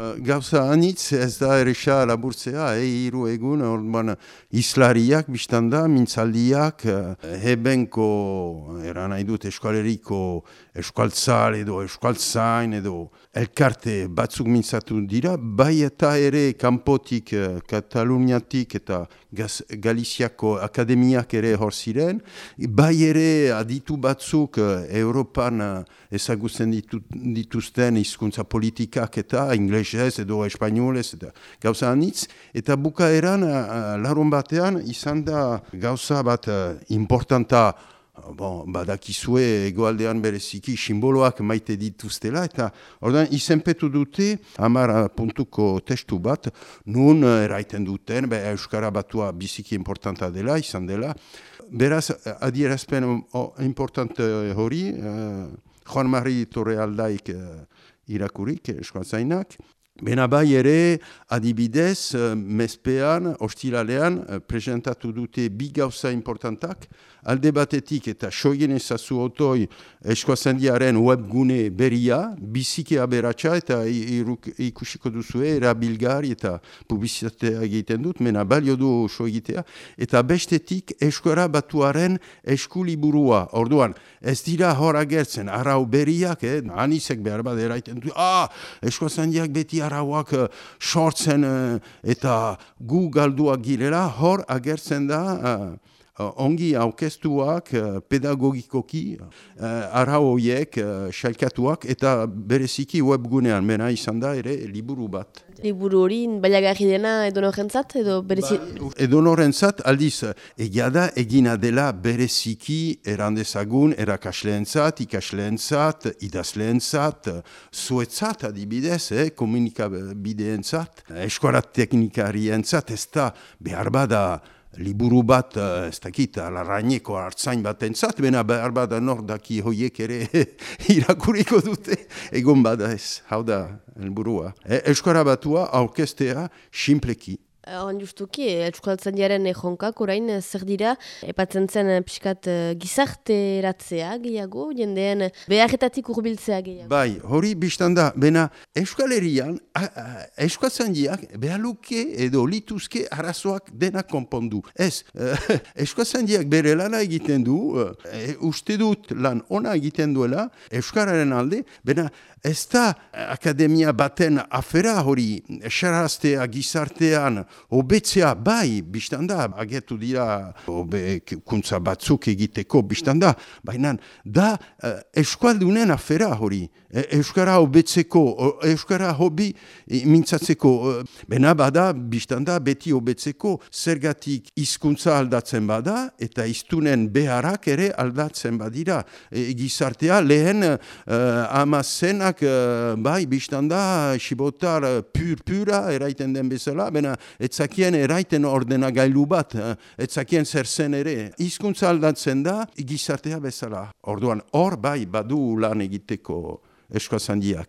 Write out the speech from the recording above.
Uh, gauza anitz ez da erresa laburtzea, e, hiru egun, orduan islariak, biztanda, mintzaldiak, uh, hebenko, eran nahi dut, eskualeriko eskualtzal edo eskualtzain edo elkarte batzuk mintzatu dira, bai eta ere kanpotik, Kataluniatik eta Gaz Galiziako akademiak ere hor ziren, bai ere aditu batzuk Europan ezagutzen dituzten hizkuntza politikak eta inglesez edo espainolez eta gauza anitz. Eta bukaeran, larun batean, izan da gauza bat importanta Bon, badakizue egoaldean bereziki simboloak maite dituztela eta ordan izenpetu dute hamar puntuko testu bat nun eraiten duten be, Euskara batua biziki importanta dela, izan dela. Beraz, adierazpen importante hori, Juan Mari Torrealdaik uh, irakurik, eskualtzainak. Bena bai ere, adibidez, uh, mespean, ostilalean, uh, presentatu dute bi gauza importantak, alde batetik eta soien ezazu otoi eskoazendiaren webgune beria, biziki aberatsa eta ikusiko duzue erabilgari eta publizitatea egiten dut, mena balio du so egitea, eta bestetik eskoara batuaren eskuliburua. Orduan, ez dira hor agertzen, arau beriak, eh, anisek behar bat eraiten du, ah, eskoazendiak beti arauak uh, sortzen uh, eta gu galduak girela, hor agertzen da, uh, ongi aukestuak uh, pedagogikoki uh, ara hoiek uh, eta bereziki webgunean mena izan da ere liburu bat. Liburu hori baiagarri dena edo norentzat edo bereziki? Ba, edo norentzat aldiz egia da egina dela bereziki erandezagun erakasleentzat, ikasleentzat, idazleentzat, zuetzat adibidez, eh, komunikabideentzat, eskuarat teknikarientzat, ez da behar bada liburu bat, eh, ez dakit, alarraineko hartzain bat entzat, bena behar bada nor daki hoiek ere irakuriko dute, egon bada ez, hau da, helburua. E, Euskara batua, aurkestea, simpleki, Horan justuki, Euskaltzen jaren ejonkak orain zer dira, epatzen zen pixkat gizarte eratzea gehiago, jendean beharretatik urbiltzea gehiago. Bai, hori biztan da, bena Euskal Herrian, Euskaltzen jiak behaluke edo lituzke arazoak denak konpondu. Ez, Euskaltzen jiak bere lana egiten du, uste dut lan ona egiten duela, Euskararen alde, bena ez da akademia baten afera hori, esaraztea gizartean, Obetzea bai, biztan da, agetu dira obekuntza batzuk egiteko biztan da, baina da uh, eskualdunen afera hori, e, Euskara obetzeko, Euskara hobi mintzatzeko, uh, bena bada biztan da beti obetzeko zergatik hizkuntza aldatzen bada eta iztunen beharak ere aldatzen badira. E, gizartea lehen uh, amazenak uh, bai biztan da, xibotar pur-pura eraiten den bezala, bena etzakien eraiten ordena gailu bat, eh? etzakien zer zen ere. Hizkuntza aldatzen da, gizartea bezala. Orduan, hor bai badu lan egiteko eskoazandiak.